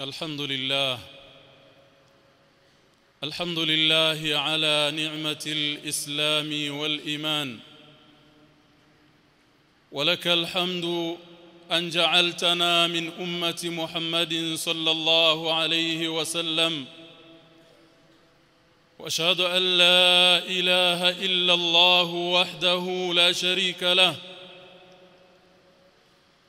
الحمد لله. الحمد لله على نعمة الإسلام والإيمان. ولك الحمد أن جعلتنا من أمة محمد صلى الله عليه وسلم. وأشهد أن لا إله إلا الله وحده لا شريك له.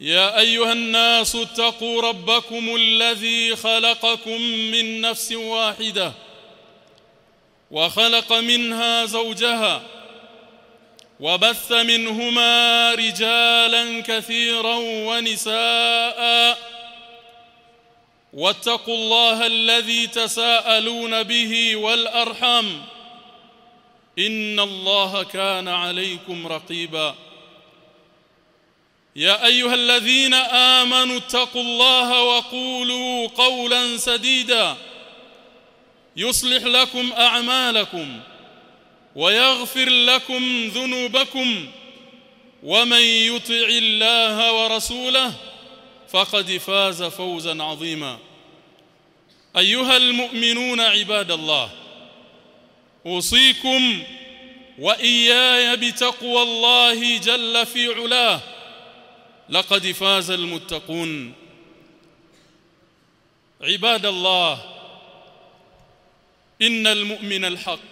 يا أيها الناس اتقوا ربكم الذي خلقكم من نفس واحدة وخلق منها زوجها وبث منهما رجالا كثيرا ونساء واتقوا الله الذي تساءلون به والأرحام إن الله كان عليكم رقيبا يا أيها الذين آمنوا اتقوا الله وقولوا قولا سديدا يصلح لكم أعمالكم ويغفر لكم ذنوبكم ومن يطع الله ورسوله فقد فاز فوزا عظيما. أيها المؤمنون عباد الله أوصيكم وإياي بتقوى الله جل في علاه. لقد فاز المتقون. عباد الله إن المؤمن الحق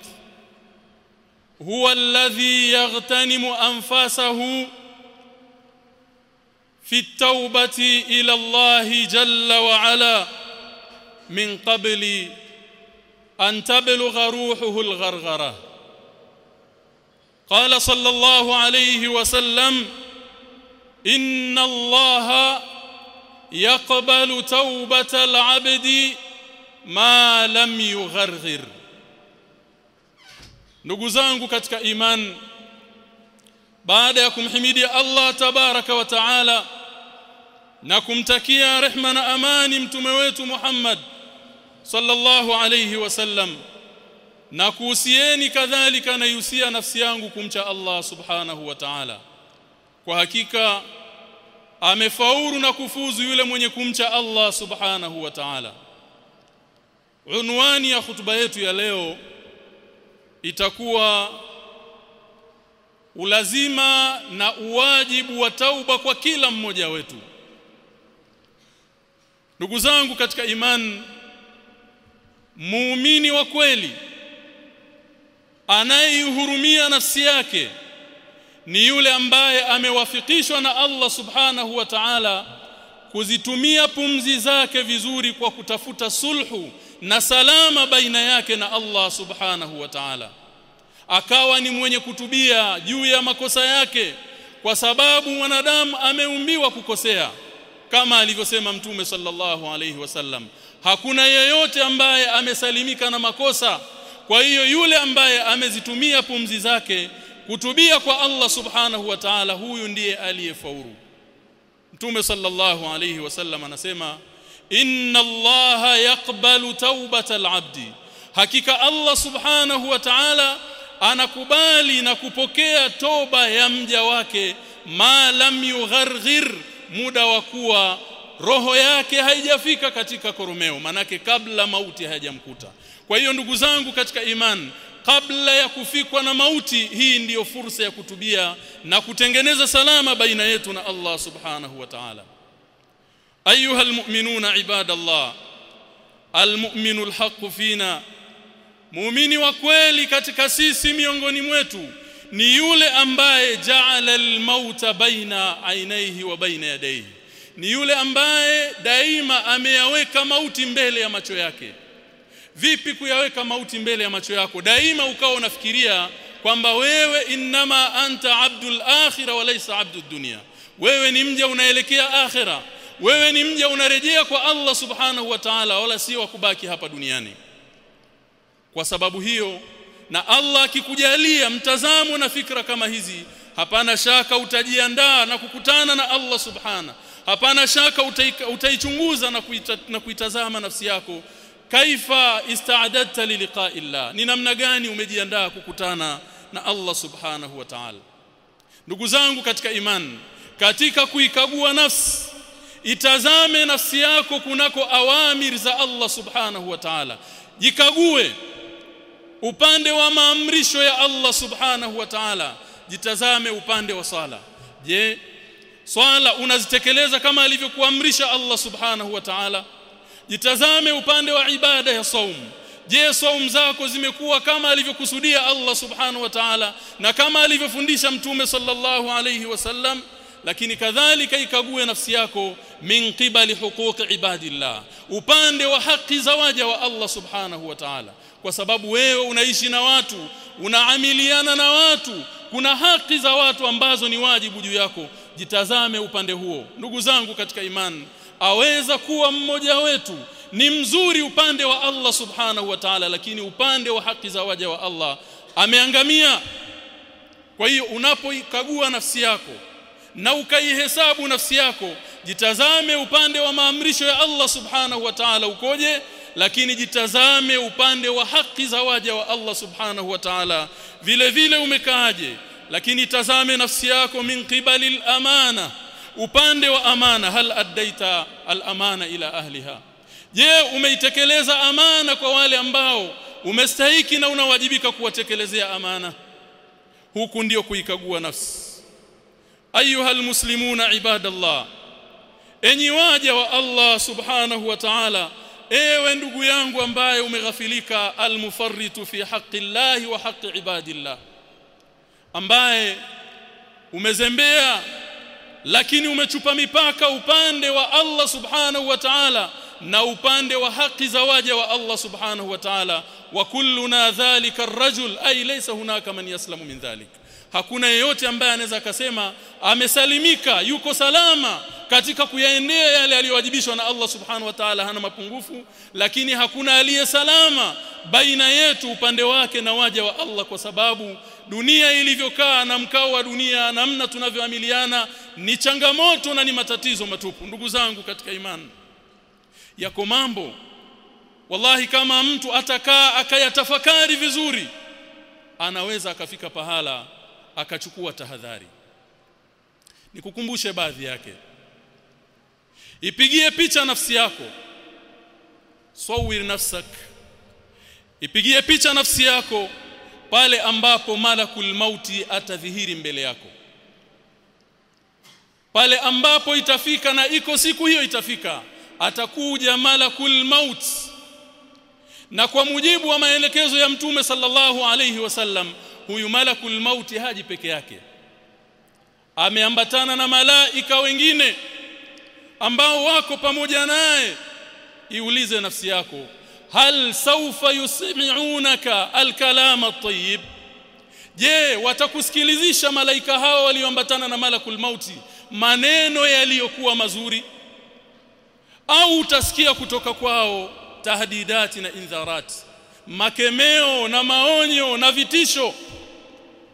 هو الذي يغتنم أنفاسه في التوبة إلى الله جل وعلا من قبل أن تبلغ روحه الغرغرة. قال صلى الله عليه وسلم ان الله يقبل توبه العبد ما لم يغرغر ndugu zangu katika iman baada ya kumhimidi Allah tabaraka wa taala na kumtakia rehma na amani mtume wetu Muhammad sallallahu alayhi wasallam na kuhusieni kadhalika na yusia nafsi yangu kumcha Allah subhanahu wa ta'ala kwa hakika amefaulu na kufuzu yule mwenye kumcha Allah subhanahu wa ta'ala. Unwani ya hutuba yetu ya leo itakuwa ulazima na uwajibu wa tauba kwa kila mmoja wetu. Ndugu zangu katika imani muumini wa kweli anayehurumia nafsi yake ni yule ambaye amewafikishwa na Allah subhanahu wa ta'ala kuzitumia pumzi zake vizuri kwa kutafuta sulhu na salama baina yake na Allah subhanahu wa ta'ala. Akawa ni mwenye kutubia juu ya makosa yake kwa sababu mwanadamu ameumbiwa kukosea. Kama alivyosema mtume sallallahu alayhi wasallam hakuna yeyote ambaye amesalimika na makosa. Kwa hiyo yule ambaye amezitumia pumzi zake kutubia kwa Allah subhanahu wa ta'ala huyu ndiye aliyefaulu. Mtume sallallahu alayhi wasallam anasema inna Allah yaqbalu taubata abdi hakika Allah subhanahu wa ta'ala anakubali na kupokea toba ya mja wake ma lam yugharghir muda wa kuwa roho yake haijafika katika koromeo manake kabla mauti hayajamkuta. Kwa hiyo ndugu zangu katika imani kabla ya kufikwa na mauti hii ndiyo fursa ya kutubia na kutengeneza salama baina yetu na Allah subhanahu wa ta'ala. Ayuha almu'minuna ibadallah almu'minu alhaq fina. Muumini wa kweli katika sisi miongoni mwetu ni yule ambaye jaala almauta baina ainaihi wa baina yadayhi. Ni yule ambaye daima ameyaweka mauti mbele ya macho yake vipi kuyaweka mauti mbele ya macho yako? Daima ukawa unafikiria kwamba wewe innama anta abdul akhirah wa laysa abdud dunya. Wewe ni mja unaelekea akhira. Wewe ni mja unarejea kwa Allah subhanahu wa ta'ala wala si wa kubaki hapa duniani. Kwa sababu hiyo na Allah akikujalia mtazamo na fikra kama hizi hapana shaka utajiandaa na kukutana na Allah subhana. Hapana shaka utaichunguza na kuitazama nafsi yako kaifa istaadadta liliqa'i Allah ni namna gani umejiandaa kukutana na Allah subhanahu wa ta'ala? Ndugu zangu katika imani katika kuikagua nafsi itazame nafsi yako kunako awamir za Allah subhanahu wa ta'ala. Jikague upande wa maamrisho ya Allah subhanahu wa ta'ala. Jitazame upande wa sala je swala unazitekeleza kama alivyokuamrisha Allah subhanahu wa ta'ala jitazame upande wa ibada ya saumu je saum zako zimekuwa kama alivyokusudia Allah subhanahu wa ta'ala na kama alivyofundisha mtume sallallahu alayhi wasallam lakini kadhalika ikague nafsi yako min qibali huquqi ibadillah upande wa haki za waja wa Allah subhanahu wa ta'ala. Kwa sababu wewe unaishi na watu unaamiliana na watu kuna haki za watu ambazo ni wajibu juu yako. Jitazame upande huo. Ndugu zangu katika imani aweza kuwa mmoja wetu. Ni mzuri upande wa Allah subhanahu wa ta'ala lakini upande wa haki za waja wa Allah ameangamia. Kwa hiyo unapoikagua nafsi yako na ukaihesabu nafsi yako jitazame upande wa maamrisho ya Allah subhanahu wa ta'ala ukoje lakini jitazame upande wa haki za waja wa Allah subhanahu wa ta'ala. Vile vile umekaaje lakini tazame nafsi yako min qibali amana upande wa amana hal addaita al-amana ila ahliha je umeitekeleza amana kwa wale ambao umestahiki na unawajibika kuwatekelezea amana huku ndio kuikagua nafsi ayuha almuslimuna ibadallah enyi waja wa Allah subhanahu wa ta'ala ewe ndugu yangu ambaye umeghafilika almufarritu fi haqqi llahi wa haqqi ibadillah ambaye umezembea lakini umechupa mipaka upande wa Allah subhanahu wa ta'ala na upande wa haki za waja wa Allah subhanahu wa ta'ala. Wa kulluna dhalika ar-rajul ay laysa hunaka man yaslamu min dhalik. Hakuna yeyote ambaye anaweza akasema amesalimika yuko salama katika kuyaendea yale aliyowajibishwa na Allah subhanahu wa ta'ala hana mapungufu. Lakini hakuna aliye salama baina yetu upande wake na waja wa Allah kwa sababu dunia ilivyokaa na mkao wa dunia namna tunavyoamiliana ni changamoto na ni matatizo matupu. Ndugu zangu katika imani yako mambo wallahi kama mtu atakaa akayatafakari vizuri anaweza akafika pahala akachukua tahadhari. Nikukumbushe baadhi yake. Ipigie picha nafsi yako. Sawir nafsak. Ipigie picha nafsi yako pale ambapo malakul mauti atadhihiri mbele yako. Pale ambapo itafika na iko siku hiyo itafika atakuja malakul maut. Na kwa mujibu wa maelekezo ya mtume sallallahu alayhi wasallam huyu malakul mauti haji peke yake. Ameambatana na malaika wengine ambao wako pamoja naye. Iulize nafsi yako hal saufa yusmi'unaka alkalam at-tayyib? Je watakusikilizisha malaika hao walioambatana na malakul mauti maneno yaliyokuwa mazuri? Au utasikia kutoka kwao tahdidati na indharat makemeo na maonyo na vitisho?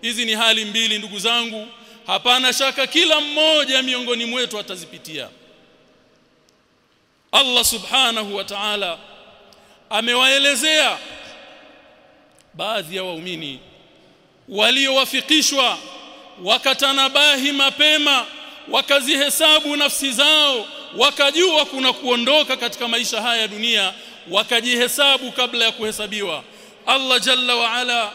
Hizi ni hali mbili ndugu zangu. Hapana shaka kila mmoja miongoni mwetu atazipitia. Allah subhanahu wa ta'ala amewaelezea baadhi ya waumini waliowafikishwa wakatanabahi mapema wakazihesabu nafsi zao wakajua kuna kuondoka katika maisha haya ya dunia wakajihesabu kabla ya kuhesabiwa. Allah jalla wa ala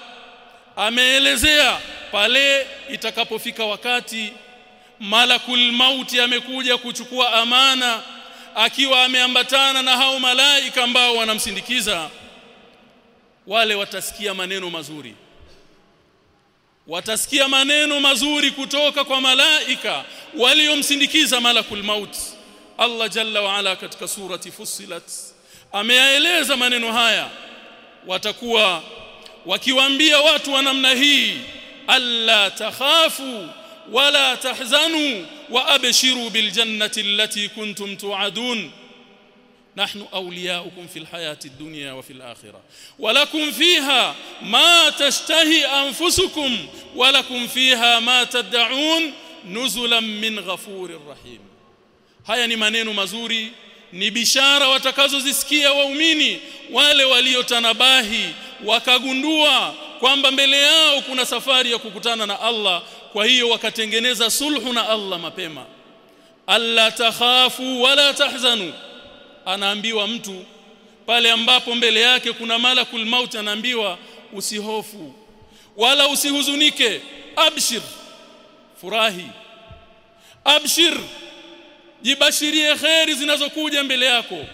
ameelezea pale itakapofika wakati malakul mauti amekuja kuchukua amana akiwa ameambatana na hao malaika ambao wanamsindikiza wale watasikia maneno mazuri. Watasikia maneno mazuri kutoka kwa malaika waliomsindikiza malakul maut. Allah jalla wa ala katika surati Fussilat ameyaeleza maneno haya. Watakuwa wakiwaambia watu wa namna hii alla takhafu ولا تحزنوا وأبشروا بالجنة التي كنتم توعدون. نحن أولياؤكم في الحياة الدنيا وفي الآخرة. ولكم فيها ما تشتهي أنفسكم ولكم فيها ما تدعون نزلا من غفور رحيم. هيا ني منينو مزوري ني بشاره وتكازوزسikia واؤمني wale waliotanabahi wakagundua kwamba mbele yao kuna safari ya kukutana na Allah kwa hiyo wakatengeneza sulhu na Allah mapema. Alla takhafu wala tahzanu. Anaambiwa mtu pale ambapo mbele yake kuna malakul maut anaambiwa usihofu. Wala usihuzunike. Abshir. Furahi. Abshir. Jibashirie kheri zinazokuja mbele yako.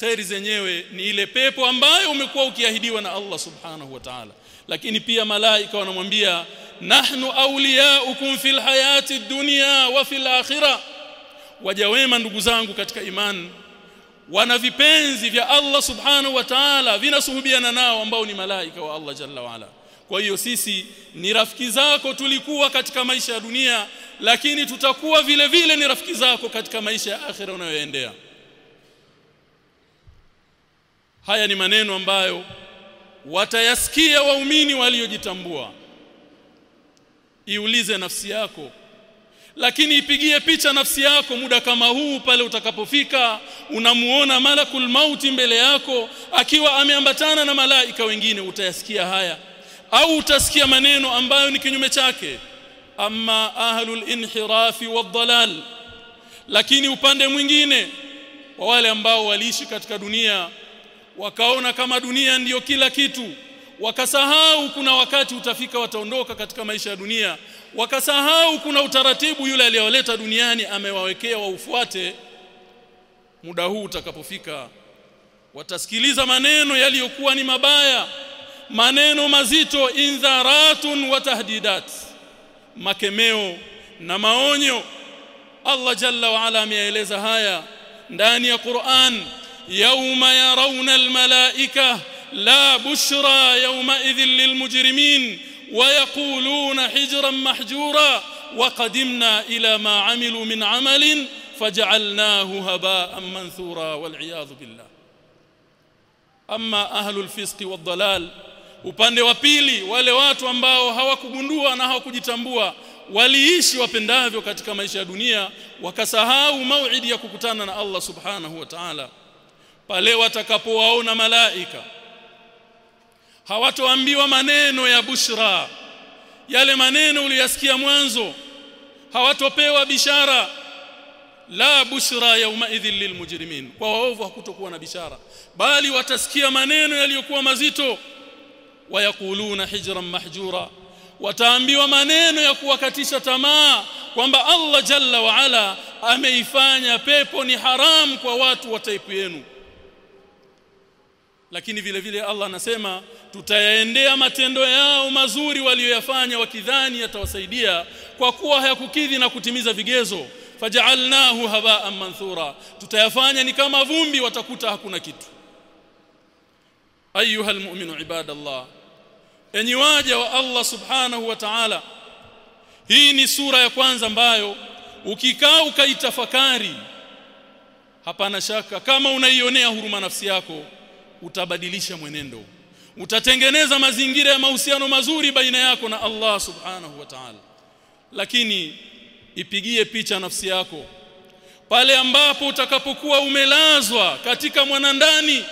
Kheri zenyewe ni ile pepo ambayo umekuwa ukiahidiwa na Allah subhanahu wa ta'ala. Lakini pia malaika wanamwambia nahnu awliyaukum fil hayati dunya wa fil akhirah. Waja wema ndugu zangu katika imani. Wana vipenzi vya Allah subhanahu wa ta'ala vinasuhubiana nao ambao ni malaika wa Allah jalla wa ala. Kwa hiyo sisi ni rafiki zako tulikuwa katika maisha ya dunia lakini tutakuwa vile vile ni rafiki zako katika maisha ya akhira unayoendea. Haya ni maneno ambayo watayasikia waumini waliojitambua iulize nafsi yako. Lakini ipigie picha nafsi yako muda kama huu pale utakapofika. Unamuona malakul mauti mbele yako akiwa ameambatana na malaika wengine. Utayasikia haya. Au utasikia maneno ambayo ni kinyume chake. Amma ahlul inhirafi wadhalal lakini upande mwingine wa wale ambao waliishi katika dunia wakaona kama dunia ndiyo kila kitu wakasahau kuna wakati utafika wataondoka katika maisha ya dunia. Wakasahau kuna utaratibu yule aliyowaleta duniani amewawekea waufuate. Muda huu utakapofika watasikiliza maneno yaliyokuwa ni mabaya. Maneno mazito indharatun wa tahdidat. Makemeo na maonyo. Allah jalla wa ala ameeleza haya ndani ya Qur'an. Yauma yarawna almalaika bushra yawma idhil lilmujrimin ويقولون حجرا محجورا وقدمنا إلى ما عملوا من عمل فجعلناه هباء منثورا والعياذ بالله أما أهل الفسق والضلال upande wa pili wale watu ambao hawakugundua na hawakujitambua waliishi wapendavyo katika maisha ya dunia wakasahau mauidi ya kukutana na Allah subhanahu wa ta'ala pale watakapowaona malaika hawatoambiwa maneno ya bushra. Yale maneno uliyasikia mwanzo hawatopewa bishara. La bushra yauma idhil lilmujrimin kwa waovu hakutokuwa na bishara. Bali watasikia maneno yaliyokuwa mazito. Wayakuluna hijran mahjura. Wataambiwa maneno ya kuwakatisha tamaa kwamba Allah jalla wa ala ameifanya pepo ni haramu kwa watu wa taipu yenu lakini vile vile Allah anasema tutayaendea matendo yao mazuri walioyafanya wakidhani yatawasaidia kwa kuwa hayakukidhi na kutimiza vigezo. Faj'alnahu haba'an manthura. Tutayafanya ni kama vumbi watakuta hakuna kitu. Ayuha almu'minu ibadallah enyi waja wa Allah subhanahu wa ta'ala hii ni sura ya kwanza ambayo ukikaa ukaitafakari hapana shaka kama unaionea huruma nafsi yako utabadilisha mwenendo. Utatengeneza mazingira ya mahusiano mazuri baina yako na Allah subhanahu wa ta'ala. Lakini ipigie picha nafsi yako. Pale ambapo utakapokuwa umelazwa katika mwanandani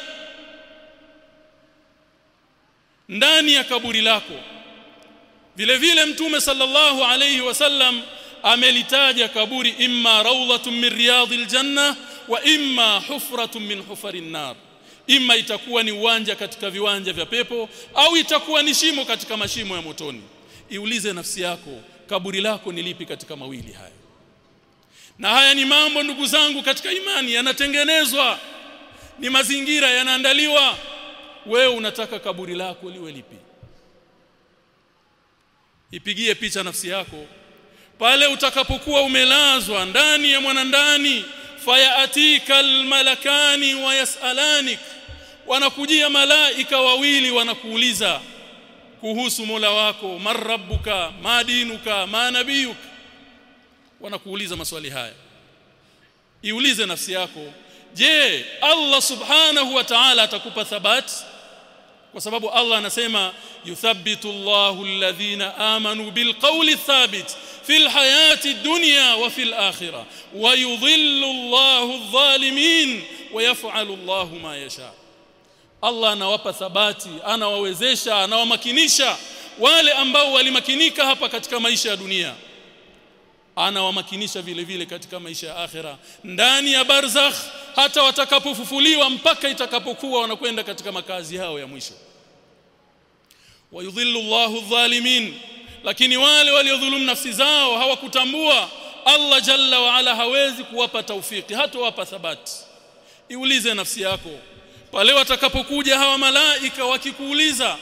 ndani ya kaburi lako. Vile vile mtume sallallahu alayhi wasallam amelitaja kaburi imma rawdatun min riyadil janna wa imma hufratun min hufarin nar imma itakuwa ni uwanja katika viwanja vya pepo au itakuwa ni shimo katika mashimo ya motoni. Iulize nafsi yako kaburi lako ni lipi katika mawili haya? Na haya ni mambo ndugu zangu katika imani yanatengenezwa. Ni mazingira yanaandaliwa. Wewe unataka kaburi lako liwe lipi? Ipigie picha nafsi yako. Pale utakapokuwa umelazwa ndani ya mwanandani fayatika almalakani wayasalanik wanakujia malaika wawili wanakuuliza kuhusu Mola wako marabbuka madinuka ma nabiyuka wanakuuliza maswali haya. Iulize nafsi yako je Allah subhanahu wa ta'ala atakupa thabati kwa sababu Allah anasema yuthabbitu Allahu alladhina amanu bilqawli thabit fil hayati dunya wa fil akhirah wa yudhillu Allahu adh-dhalimin wa yaf'alu Allahu ma yasha Allah anawapa thabati anawawezesha anawamakinisha wale ambao walimakinika hapa katika maisha ya dunia anawamakinisha vile vile katika maisha ya akhira ndani ya barzakh hata watakapofufuliwa mpaka itakapokuwa wanakwenda katika makazi yao ya mwisho. Wayudhillu Allahu dhalimin lakini wale waliodhulumu nafsi zao hawakutambua Allah jalla wa ala hawezi kuwapa taufiki hata wapa thabati iulize nafsi yako pale watakapokuja hawa malaika wakikuuliza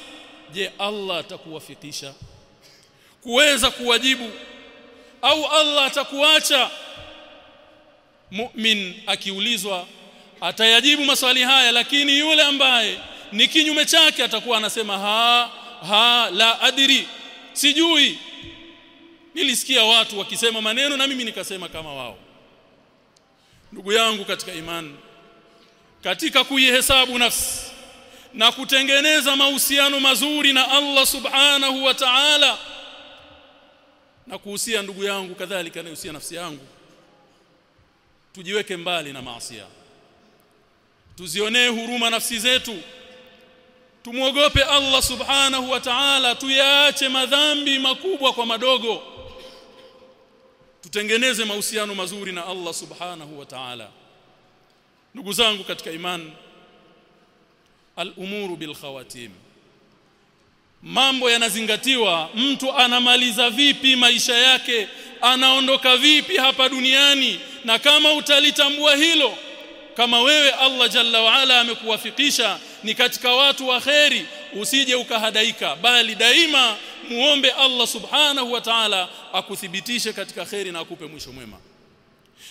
je Allah atakuwafikisha? Kuweza kuwajibu au Allah atakuacha. Mu'min akiulizwa atayajibu maswali haya lakini yule ambaye ni kinyume chake atakuwa anasema ha ha la adri sijui. Nilisikia watu wakisema maneno na mimi nikasema kama wao. Ndugu yangu katika imani katika kuihesabu nafsi na kutengeneza mahusiano mazuri na Allah subhanahu wa ta'ala na kuhusia ndugu yangu kadhalika nahusia nafsi yangu. Tujiweke mbali na maasiya tuzionee huruma nafsi zetu. Tumuogope Allah subhanahu wa ta'ala tuyaache madhambi makubwa kwa madogo. Tutengeneze mahusiano mazuri na Allah subhanahu wa ta'ala. Ndugu zangu katika imani al-umuru bil khawatim mambo yanazingatiwa mtu anamaliza vipi maisha yake? Anaondoka vipi hapa duniani? Na kama utalitambua hilo kama wewe Allah jalla waala amekuwafikisha ni katika watu wa kheri usije ukahadaika bali daima muombe Allah subhanahu wa ta'ala akuthibitishe katika kheri na akupe mwisho mwema.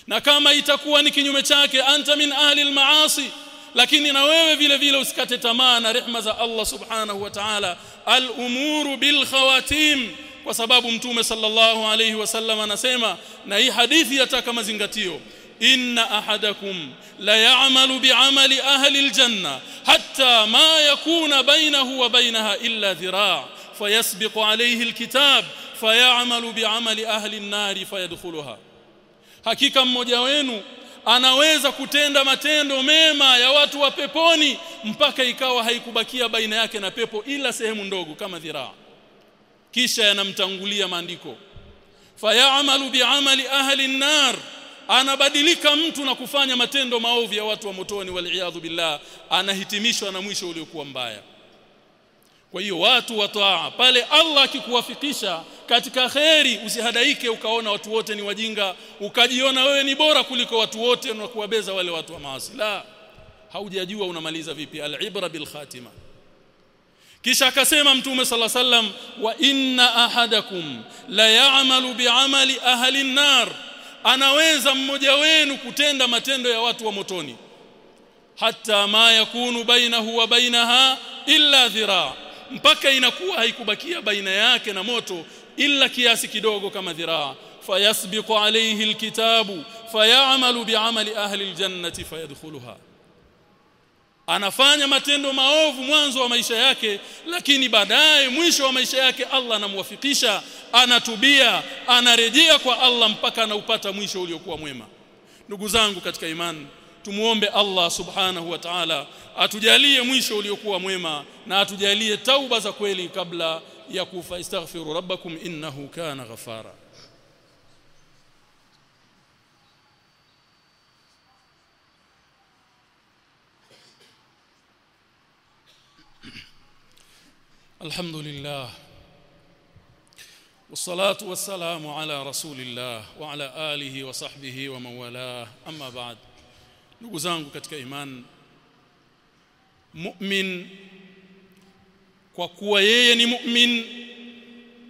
Na kama itakuwa ni kinyume chake anta min ahli almaasi lakini na wewe vile vile usikate tamaa na rehma za Allah subhanahu wa ta'ala al-umuru bil khawatim kwa sababu mtume sallallahu alayhi wasallam anasema na hii hadithi yataka mazingatio inna ahadakum la ya'malu bi'amali ahli aljanna hatta ma yakuna bainahu wa bainaha illa dhira' fayasbiqu alayhi alkitab fayamalu bi'amali ahli an-nar fayadkhuluha hakika mmoja wenu anaweza kutenda matendo mema ya watu wa peponi mpaka ikawa haikubakia baina yake na pepo ila sehemu ndogo kama dhiraa. Kisha yanamtangulia maandiko. Fayaamalu bi'amali ahli an-nar. Anabadilika mtu na kufanya matendo maovu ya watu wa motoni waliaadhu billah anahitimishwa na mwisho uliokuwa mbaya. Kwa hiyo watu wa taa pale Allah akikuwafikisha katika kheri usihadaike ukaona watu wote ni wajinga ukajiona wewe ni bora kuliko watu wote na kuwabeza wale watu wa maasi. La haujajua unamaliza vipi. Al-ibra bil khatima kisha akasema mtume sala sallam wa inna ahadakum la ya'malu bi'amali ahli an-nar. Anaweza mmoja wenu kutenda matendo ya watu wa motoni. Hata ma yakunu bainahu wa bainaha illa dhiraa mpaka inakuwa haikubakia baina yake na moto illa kiasi kidogo kama dhiraa. Fayasbiqu alayhi alkitabu fayamalu bi'amali ahli aljannati fayadkhuluha. Anafanya matendo maovu mwanzo wa maisha yake lakini baadaye mwisho wa maisha yake Allah anamwafikisha anatubia anarejea kwa Allah mpaka anaupata mwisho uliokuwa mwema. Ndugu zangu katika imani tumuombe Allah subhanahu wa ta'ala atujalie mwisho uliokuwa mwema na atujalie tauba za kweli kabla ya kufa istaghfiru rabbakum innahu kana ghafara الحمد لله والصلاة والسلام على رسول الله وعلى آله وصحبه ومن والاه أما بعد ndugu zangu katika imani mu'min kwa kuwa yeye ni mu'min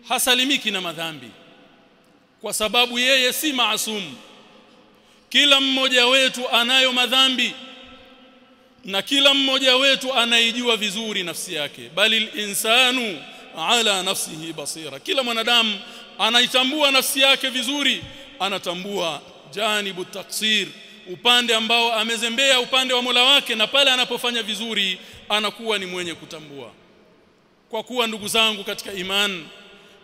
hasalimiki na madhambi kwa sababu yeye si maasum. Kila mmoja wetu anayo madhambi na kila mmoja wetu anaijua vizuri nafsi yake. Bali insanu ala nafsihi basira. Kila mwanadamu anaitambua nafsi yake vizuri anatambua janibu taksir upande ambao amezembea upande wa Mola wake na pale anapofanya vizuri anakuwa ni mwenye kutambua. Kwa kuwa ndugu zangu katika iman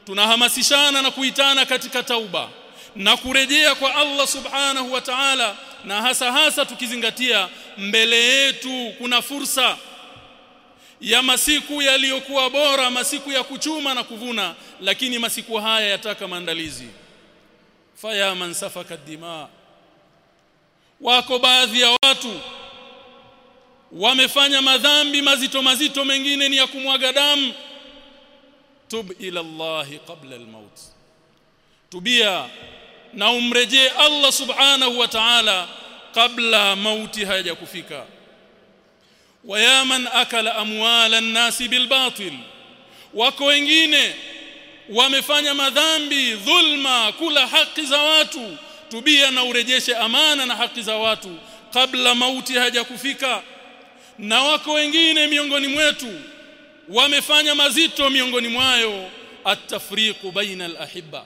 tunahamasishana na kuitana katika tauba na kurejea kwa Allah subhanahu wa ta'ala na hasa hasa tukizingatia mbele yetu kuna fursa ya masiku yaliyokuwa bora masiku ya kuchuma na kuvuna lakini masiku haya yataka maandalizi. Faya man safaka dima wako baadhi ya watu wamefanya madhambi mazito mazito mengine ni ya kumwaga damu. Tub ila Allah qabla almaut. Tubia na umrejee Allah subhanahu wa ta'ala kabla mauti hajakufika wa ya man akala amwala an-nasi bilbatil. Wako wengine wamefanya madhambi dhulma kula haki za watu tubia na urejeshe amana na haki za watu kabla mauti hajakufika. Na wako wengine miongoni mwetu wamefanya mazito miongoni mwayo at-tafriqu baina al-ahibba.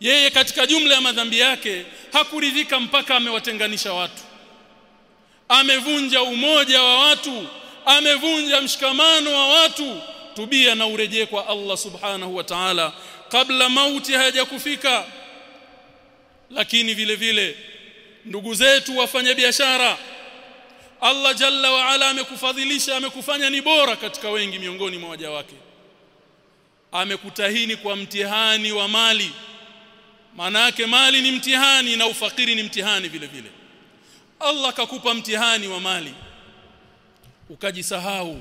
Yeye katika jumla ya madhambi yake hakuridhika mpaka amewatenganisha watu. Amevunja umoja wa watu amevunja mshikamano wa watu. Tubia na urejee kwa Allah subhanahu wa ta'ala. Kabla mauti hayajakufika lakini vile vile ndugu zetu wafanya biashara Allah jalla wa ala amekufadhilisha amekufanya ni bora katika wengi miongoni mwa waja wake. Amekutahini kwa mtihani wa mali. Maana yake mali ni mtihani na ufakiri ni mtihani vile vile. Allah kakupa mtihani wa mali ukajisahau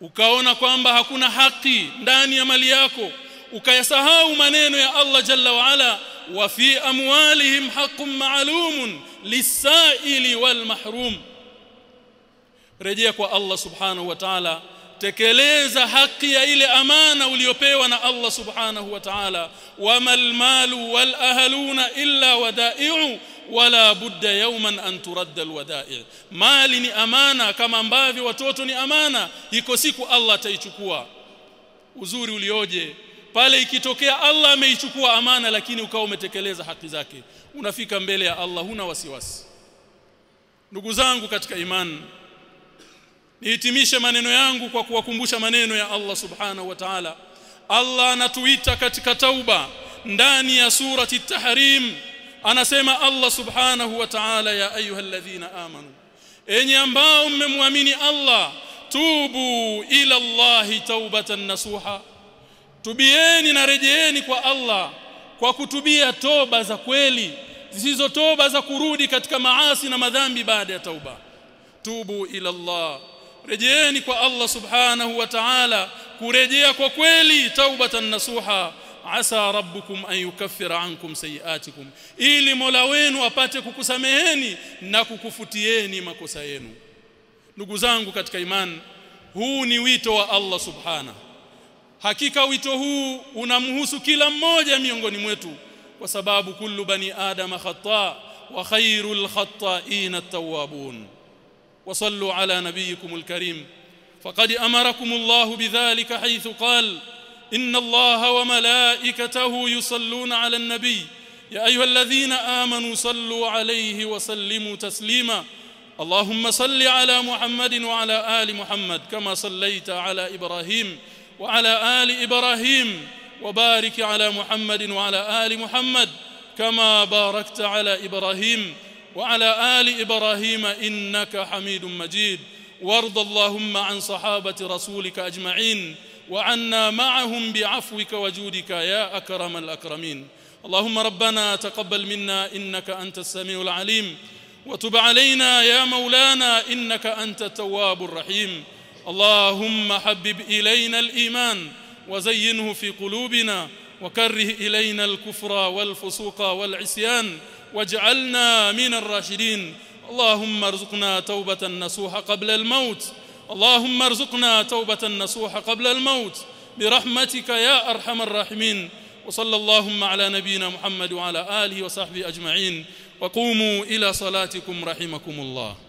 ukaona kwamba hakuna haki ndani ya mali yako ukayasahau maneno ya Allah jalla wa ala وفي أموالهم حق معلوم للسائل والمحروم. رجيك الله سبحانه وتعالى تكليز حقي إلى أمانة وليوبيوة الله سبحانه وتعالى. وما المال والأهلون إلا ودائع ولا بد يوما أن ترد الودائع. مال أمانة كما مبافي وتوتني أمانة يكسيك الله تيتكوا وزوري اليوجي pale ikitokea Allah ameichukua amana lakini ukawa umetekeleza haki zake unafika mbele ya Allah huna wasiwasi. Ndugu zangu katika imani nihitimishe maneno yangu kwa kuwakumbusha maneno ya Allah subhanahu wa ta'ala. Allah anatuita katika tauba ndani ya surati tahrim. Anasema Allah subhanahu wa ta'ala ya ayyuhalladhina amanu enyi ambao mmemwamini Allah tubu ila Allah taubatan nasuha tubieni na rejeeni kwa Allah kwa kutubia toba za kweli zisizo toba za kurudi katika maasi na madhambi baada ya tauba. Tubu ila Allah. Rejeeni kwa Allah subhanahu wa ta'ala kurejea kwa kweli taubatan nasuha. Asa rabbukum an yukaffira ankum sayiatikum. Ili Mola wenu apate kukusameheni na kukufutieni makosa yenu. Ndugu zangu katika imani huu ni wito wa Allah subhanahu hakika wito huu unamhusu kila mmoja miongoni mwetu kwa sababu kullu bani adama khata wa khairul khata'in at-tawwabun. وصلوا على نبيكم الكريم فقد امركم الله بذلك حيث قال ان الله وملائكته يصلون على النبي يا ايها الذين امنوا صلوا عليه وسلموا تسليما اللهم صل على محمد وعلى ال محمد كما صليت على إبراهيم وعلى آل إبراهيم وبارك على محمد وعلى آل محمد كما باركت على إبراهيم وعلى آل إبراهيم إنك حميد مجيد. وارض اللهم عن صحابة رسولك أجمعين وعنا معهم بعفوك وجودك يا أكرم الأكرمين. اللهم ربنا تقبل منا إنك أنت السميع العليم. وتب علينا يا مولانا إنك أنت التواب الرحيم. اللهم حبب إلينا الإيمان وزينه في قلوبنا وكره إلينا الكفر والفسوق والعصيان واجعلنا من الراشدين. اللهم ارزقنا توبة نصوح قبل الموت. اللهم ارزقنا توبة نصوح قبل الموت. برحمتك يا أرحم الراحمين. وصلى اللهم على نبينا محمد وعلى آله وصحبه أجمعين. وقوموا إلى صلاتكم رحمكم الله.